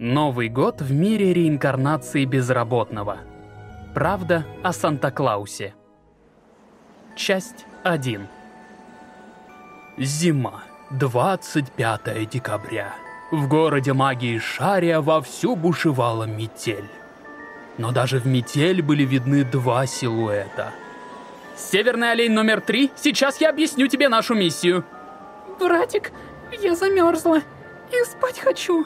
Новый год в мире реинкарнации безработного. Правда о Санта-Клаусе. Часть 1. Зима. 25 декабря. В городе магии Шария вовсю бушевала метель. Но даже в метель были видны два силуэта. Северный олень номер три, сейчас я объясню тебе нашу миссию. Братик, я замерзла и спать хочу.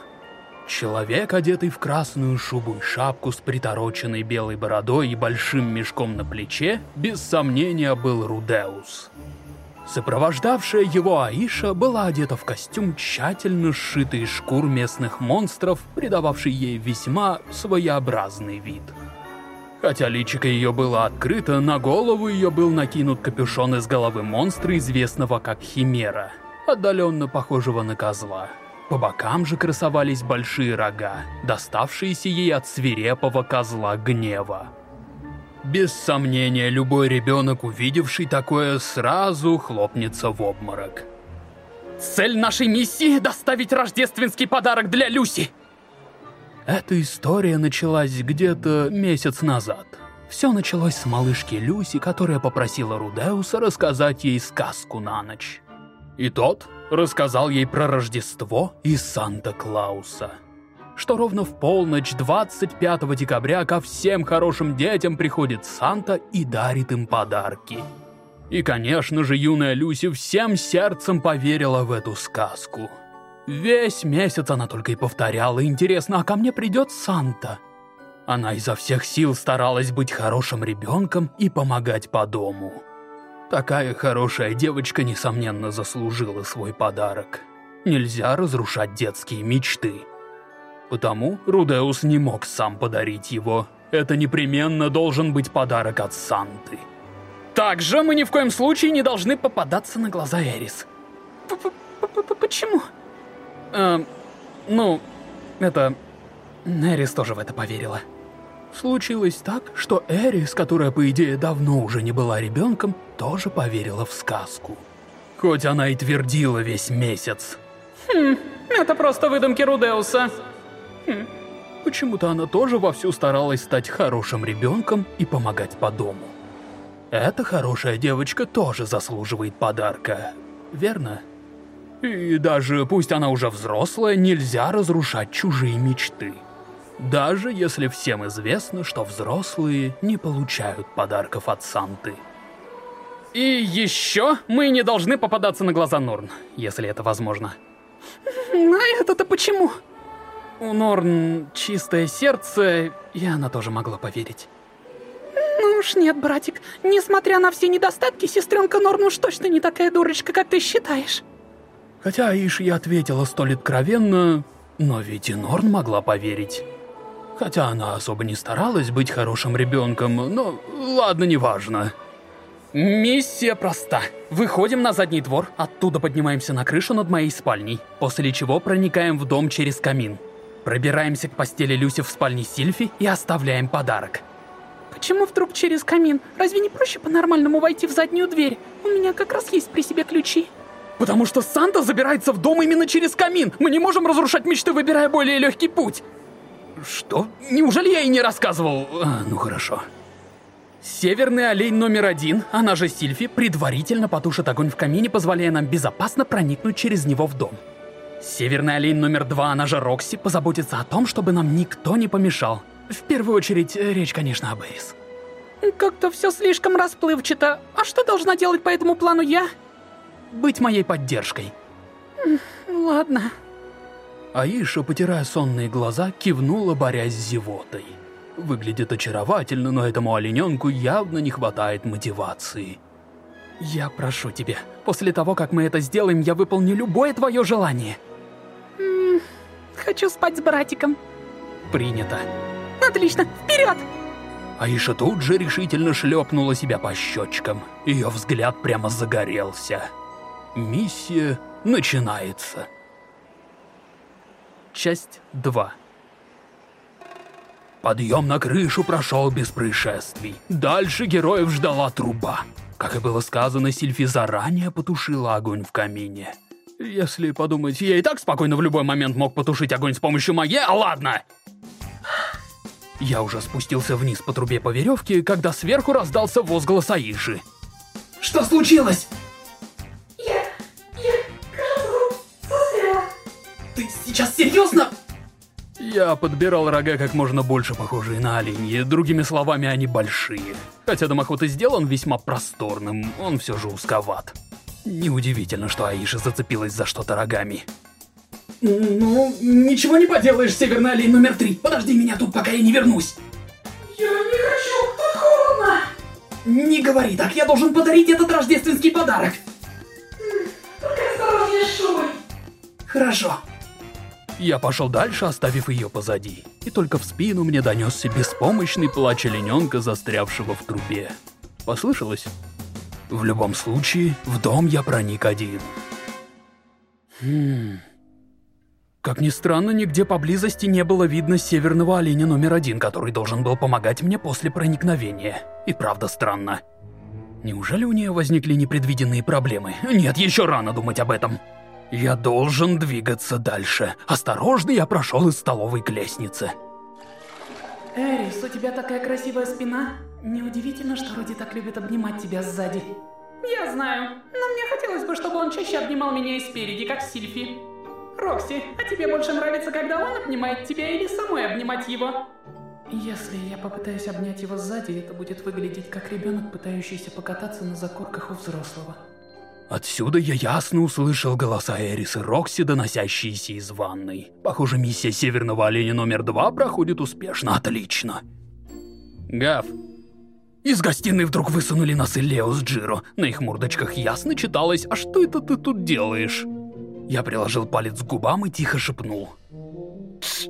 Человек, одетый в красную шубу и шапку с притороченной белой бородой и большим мешком на плече, без сомнения был Рудеус. Сопровождавшая его Аиша была одета в костюм, тщательно сшитый из шкур местных монстров, придававший ей весьма своеобразный вид. Хотя личико ее было открыто, на голову ее был накинут капюшон из головы монстра, известного как Химера, отдаленно похожего на козла. По бокам же красовались большие рога, доставшиеся ей от свирепого козла гнева. Без сомнения, любой ребенок, увидевший такое, сразу хлопнется в обморок. Цель нашей миссии — доставить рождественский подарок для Люси. Эта история началась где-то месяц назад. Все началось с малышки Люси, которая попросила Рудеуса рассказать ей сказку на ночь. И тот рассказал ей про Рождество и Санта-Клауса. Что ровно в полночь 25 декабря ко всем хорошим детям приходит Санта и дарит им подарки. И, конечно же, юная Люси всем сердцем поверила в эту сказку. Весь месяц она только и повторяла, интересно, а ко мне придет Санта? Она изо всех сил старалась быть хорошим ребенком и помогать по дому. Такая хорошая девочка, несомненно, заслужила свой подарок. Нельзя разрушать детские мечты. Потому Рудеус не мог сам подарить его. Это непременно должен быть подарок от Санты. Также мы ни в коем случае не должны попадаться на глаза Эрис. Почему? Эм, ну, это... Эрис тоже в это поверила. Случилось так, что Эрис, которая, по идее, давно уже не была ребенком, тоже поверила в сказку. Хоть она и твердила весь месяц. Хм, это просто выдумки Рудеуса. Хм. Почему-то она тоже вовсю старалась стать хорошим ребенком и помогать по дому. Эта хорошая девочка тоже заслуживает подарка, верно? И даже пусть она уже взрослая, нельзя разрушать чужие мечты. Даже если всем известно, что взрослые не получают подарков от Санты. И еще мы не должны попадаться на глаза Норн, если это возможно. А это-то почему? У Норн чистое сердце, и она тоже могла поверить. Ну уж нет, братик. Несмотря на все недостатки, сестренка Норн уж точно не такая дурочка, как ты считаешь. Хотя Иш я ответила столь откровенно, но ведь и Норн могла поверить. Хотя она особо не старалась быть хорошим ребенком, но ладно, неважно. Миссия проста. Выходим на задний двор, оттуда поднимаемся на крышу над моей спальней, после чего проникаем в дом через камин. Пробираемся к постели Люси в спальне Сильфи и оставляем подарок. Почему вдруг через камин? Разве не проще по-нормальному войти в заднюю дверь? У меня как раз есть при себе ключи. Потому что Санта забирается в дом именно через камин. Мы не можем разрушать мечты, выбирая более легкий путь. Что? Неужели я и не рассказывал? А, ну хорошо. Северный олень номер один, она же Сильфи, предварительно потушит огонь в камине, позволяя нам безопасно проникнуть через него в дом. Северный олень номер два, она же Рокси, позаботится о том, чтобы нам никто не помешал. В первую очередь, э, речь, конечно, об Эрис. Как-то все слишком расплывчато. А что должна делать по этому плану я? Быть моей поддержкой. Ладно. Аиша, потирая сонные глаза, кивнула, борясь с зевотой. Выглядит очаровательно, но этому олененку явно не хватает мотивации. Я прошу тебя, после того, как мы это сделаем, я выполню любое твое желание. М -м, хочу спать с братиком. Принято. Отлично, вперед! Аиша тут же решительно шлепнула себя по щечкам. Ее взгляд прямо загорелся. Миссия начинается. Часть 2 Подъем на крышу прошел без происшествий. Дальше героев ждала труба. Как и было сказано, Сильфи заранее потушила огонь в камине. Если подумать, я и так спокойно в любой момент мог потушить огонь с помощью магии, а ладно! Я уже спустился вниз по трубе по веревке, когда сверху раздался возглас Аиши. Что случилось? Серьезно? Я подбирал рога как можно больше похожие на оленьи, другими словами, они большие. Хотя дымоход и сделан весьма просторным, он все же узковат. Неудивительно, что Аиша зацепилась за что-то рогами. Ну, ничего не поделаешь, Северная Олень номер три. Подожди меня тут, пока я не вернусь. Я не хочу, тут холодно. Не говори так, я должен подарить этот рождественский подарок. Только осторожнее с. Хорошо. Я пошел дальше, оставив ее позади. И только в спину мне донесся беспомощный плач олененка, застрявшего в трубе. Послышалось? В любом случае, в дом я проник один. Хм... Как ни странно, нигде поблизости не было видно северного оленя номер один, который должен был помогать мне после проникновения. И правда странно. Неужели у нее возникли непредвиденные проблемы? Нет, еще рано думать об этом. Я должен двигаться дальше. Осторожно я прошел из столовой к лестнице. Эрис, у тебя такая красивая спина. Неудивительно, что Руди так любит обнимать тебя сзади. Я знаю, но мне хотелось бы, чтобы он чаще обнимал меня и спереди, как Сильфи. Рокси, а тебе больше нравится, когда он обнимает тебя или самой обнимать его? Если я попытаюсь обнять его сзади, это будет выглядеть как ребенок, пытающийся покататься на закорках у взрослого. Отсюда я ясно услышал голоса Эрис и Рокси, доносящиеся из ванной. Похоже, миссия Северного Оленя номер два проходит успешно. Отлично. Гав. Из гостиной вдруг высунули носы Лео с Джиро. На их мордочках ясно читалось «А что это ты тут делаешь?» Я приложил палец к губам и тихо шепнул. «Тсс».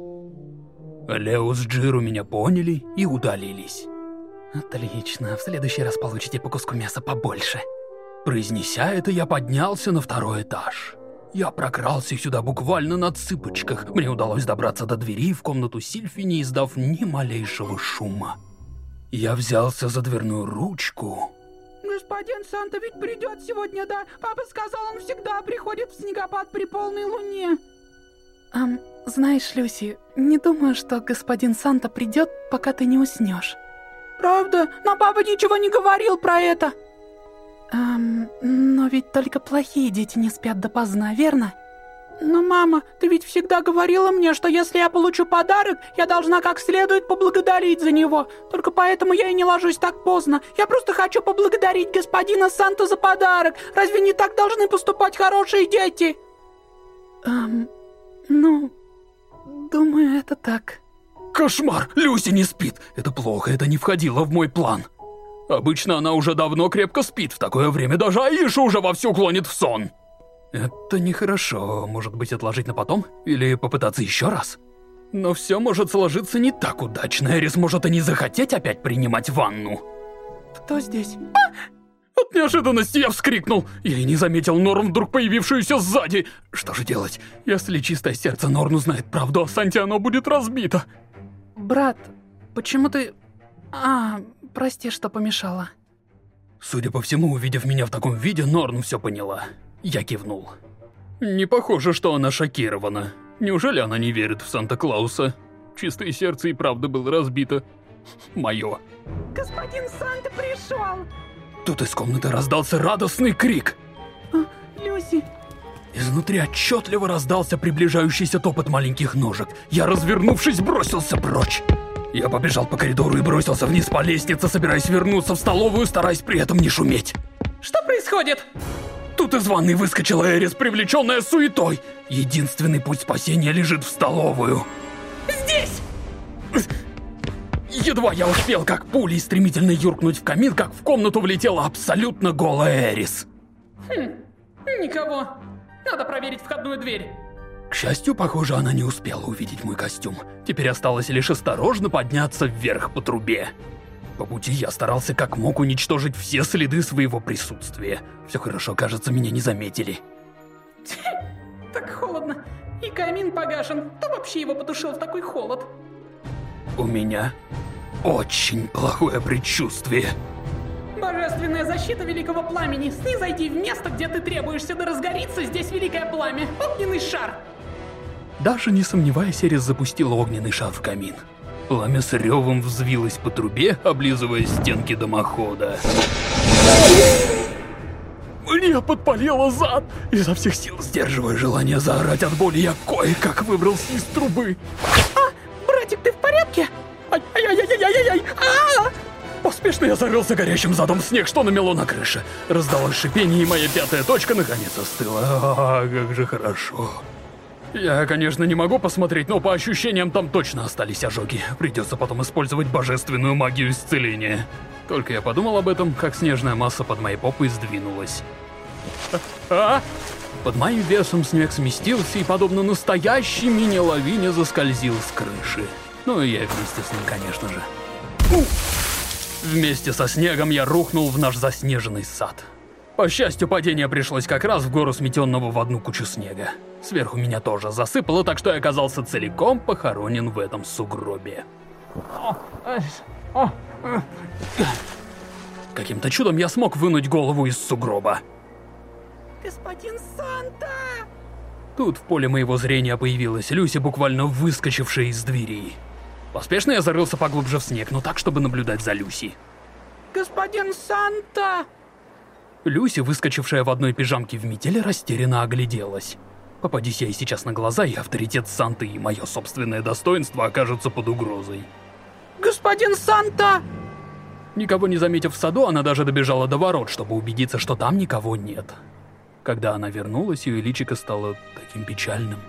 Лео с Джиро меня поняли и удалились. Отлично, в следующий раз получите по куску мяса побольше. Произнеся это, я поднялся на второй этаж. Я прокрался сюда буквально на цыпочках. Мне удалось добраться до двери в комнату Сильфи, не издав ни малейшего шума. Я взялся за дверную ручку. Господин Санта ведь придет сегодня, да? Папа сказал, он всегда приходит в снегопад при полной луне. Эм, знаешь, Люси, не думаю, что господин Санта придет, пока ты не уснешь. Правда? Но папа ничего не говорил про это. Эм, но ведь только плохие дети не спят допоздна, верно? Но, мама, ты ведь всегда говорила мне, что если я получу подарок, я должна как следует поблагодарить за него. Только поэтому я и не ложусь так поздно. Я просто хочу поблагодарить господина Санту за подарок. Разве не так должны поступать хорошие дети? Эм, ну, думаю, это так. Кошмар! Люси не спит! Это плохо, это не входило в мой план. Обычно она уже давно крепко спит, в такое время даже Аиша уже вовсю клонит в сон. Это нехорошо, может быть отложить на потом? Или попытаться еще раз? Но все может сложиться не так удачно, Эрис может и не захотеть опять принимать ванну. Кто здесь? А! От неожиданности я вскрикнул. Я и не заметил Норм, вдруг появившуюся сзади. Что же делать? Если чистое сердце Норн узнает правду о Санте, оно будет разбито. Брат, почему ты... А, Прости, что помешала. Судя по всему, увидев меня в таком виде, Норн все поняла. Я кивнул. Не похоже, что она шокирована. Неужели она не верит в Санта-Клауса? Чистое сердце и правда было разбито. Мое. Господин Санта пришел! Тут из комнаты раздался радостный крик. А, Люси. Изнутри отчетливо раздался приближающийся топот маленьких ножек. Я, развернувшись, бросился прочь. Я побежал по коридору и бросился вниз по лестнице, собираясь вернуться в столовую, стараясь при этом не шуметь. Что происходит? Тут из ванной выскочила Эрис, привлеченная суетой. Единственный путь спасения лежит в столовую. Здесь! Едва я успел, как пулей стремительно юркнуть в камин, как в комнату влетела абсолютно голая Эрис. Хм, никого. Надо проверить входную дверь. К счастью, похоже, она не успела увидеть мой костюм. Теперь осталось лишь осторожно подняться вверх по трубе. По пути я старался как мог уничтожить все следы своего присутствия. Все хорошо, кажется, меня не заметили. Так холодно. И камин погашен. Кто вообще его потушил в такой холод? У меня очень плохое предчувствие. Божественная защита Великого Пламени, снизойди в место, где ты требуешься, да разгорится здесь Великое Пламя, огненный шар. Даже не сомневаясь, Эрис запустил огненный шар в камин. Пламя с ревом взвилось по трубе, облизывая стенки дымохода. Мне подпалило зад! Изо всех сил сдерживая желание заорать от боли, я кое-как выбрался из трубы. А, братик, ты в порядке? Ай-яй-яй-яй-яй-яй! А! Поспешно я зарылся горящим задом в снег, что намело на крыше. Раздалось шипение, и моя пятая точка наконец остыла. А, как же хорошо. Я, конечно, не могу посмотреть, но по ощущениям там точно остались ожоги. Придется потом использовать божественную магию исцеления. Только я подумал об этом, как снежная масса под моей попой сдвинулась. А? Под моим весом снег сместился и, подобно настоящей мини-лавине, заскользил с крыши. Ну и я вместе с ним, конечно же. Вместе со снегом я рухнул в наш заснеженный сад. По счастью, падение пришлось как раз в гору сметенного в одну кучу снега. Сверху меня тоже засыпало, так что я оказался целиком похоронен в этом сугробе. Каким-то чудом я смог вынуть голову из сугроба. Господин Санта! Тут в поле моего зрения появилась Люси, буквально выскочившая из дверей. Поспешно я зарылся поглубже в снег, но так, чтобы наблюдать за Люси. Господин Санта! Люси, выскочившая в одной пижамке в метели, растерянно огляделась. Попадись я и сейчас на глаза, и авторитет Санты, и мое собственное достоинство окажутся под угрозой. Господин Санта! Никого не заметив в саду, она даже добежала до ворот, чтобы убедиться, что там никого нет. Когда она вернулась, ее личико стало таким печальным.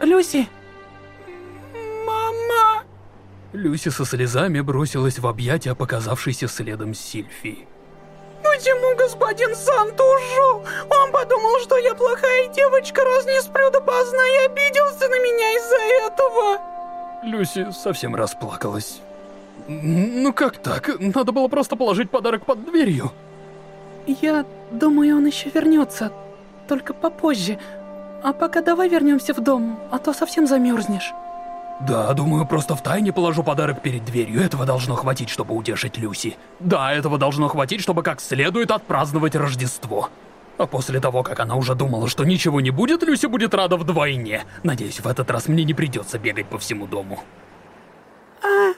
Люси! Мама! Люси со слезами бросилась в объятия показавшейся следом Сильфии. Почему господин Санта ушел? Он подумал, что я плохая девочка, раз не сплю допоздна и обиделся на меня из-за этого. Люси совсем расплакалась. Ну как так? Надо было просто положить подарок под дверью. Я думаю, он еще вернется, только попозже. А пока давай вернемся в дом, а то совсем замерзнешь. Да, думаю, просто в тайне положу подарок перед дверью. Этого должно хватить, чтобы утешить Люси. Да, этого должно хватить, чтобы как следует отпраздновать Рождество. А после того, как она уже думала, что ничего не будет, Люси будет рада вдвойне. Надеюсь, в этот раз мне не придется бегать по всему дому. А...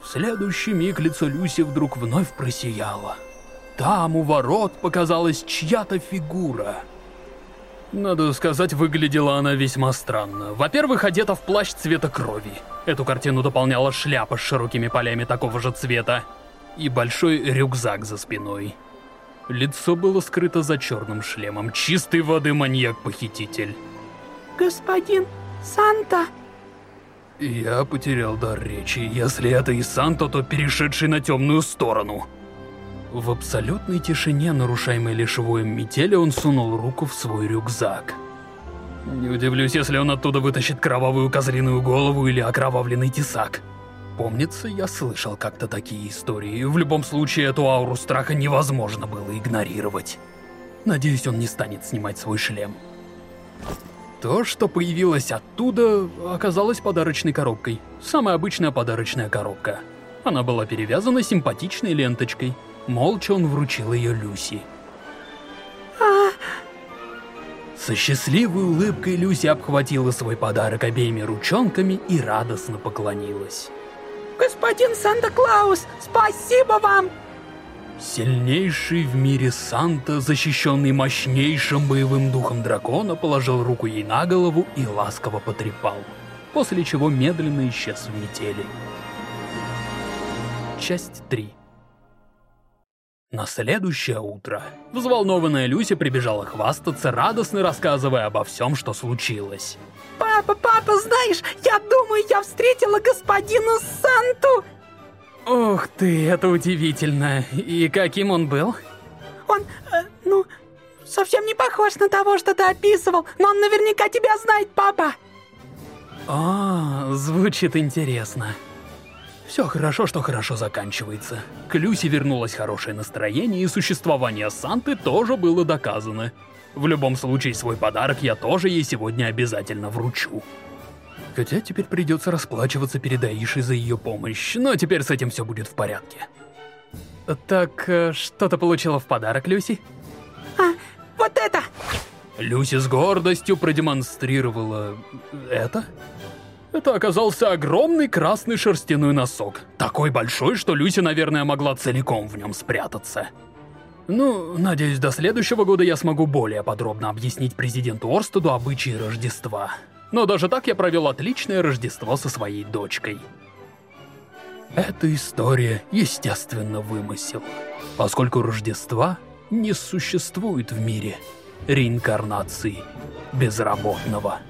В следующий миг лицо Люси вдруг вновь просияло. Там у ворот показалась чья-то фигура. Надо сказать, выглядела она весьма странно. Во-первых, одета в плащ цвета крови. Эту картину дополняла шляпа с широкими полями такого же цвета. И большой рюкзак за спиной. Лицо было скрыто за черным шлемом. Чистой воды маньяк-похититель. Господин Санта... Я потерял дар речи. Если это и Санта, то перешедший на темную сторону. В абсолютной тишине, нарушаемой лишь воем метели, он сунул руку в свой рюкзак. Не удивлюсь, если он оттуда вытащит кровавую козлиную голову или окровавленный тесак. Помнится, я слышал как-то такие истории. В любом случае, эту ауру страха невозможно было игнорировать. Надеюсь, он не станет снимать свой шлем. То, что появилось оттуда, оказалось подарочной коробкой. Самая обычная подарочная коробка. Она была перевязана симпатичной ленточкой. Молча он вручил ее Люси. А... Со счастливой улыбкой Люси обхватила свой подарок обеими ручонками и радостно поклонилась. Господин Санта-Клаус, спасибо вам! Сильнейший в мире Санта, защищенный мощнейшим боевым духом дракона, положил руку ей на голову и ласково потрепал, после чего медленно исчез в метели. Часть 3 на следующее утро взволнованная Люся прибежала хвастаться, радостно рассказывая обо всем, что случилось. Папа, папа, знаешь, я думаю, я встретила господина Санту. Ух ты, это удивительно. И каким он был? Он, э, ну, совсем не похож на того, что ты описывал, но он наверняка тебя знает, папа. А, звучит интересно. Все хорошо, что хорошо заканчивается. К Люси вернулось хорошее настроение, и существование Санты тоже было доказано. В любом случае, свой подарок я тоже ей сегодня обязательно вручу. Хотя теперь придется расплачиваться перед Аишей за ее помощь, но теперь с этим все будет в порядке. Так, э, что ты получила в подарок, Люси? А, вот это! Люси с гордостью продемонстрировала... это? Это оказался огромный красный шерстяной носок. Такой большой, что Люси, наверное, могла целиком в нем спрятаться. Ну, надеюсь, до следующего года я смогу более подробно объяснить президенту Орстеду обычаи Рождества. Но даже так я провел отличное Рождество со своей дочкой. Эта история, естественно, вымысел, поскольку Рождества не существует в мире реинкарнации безработного.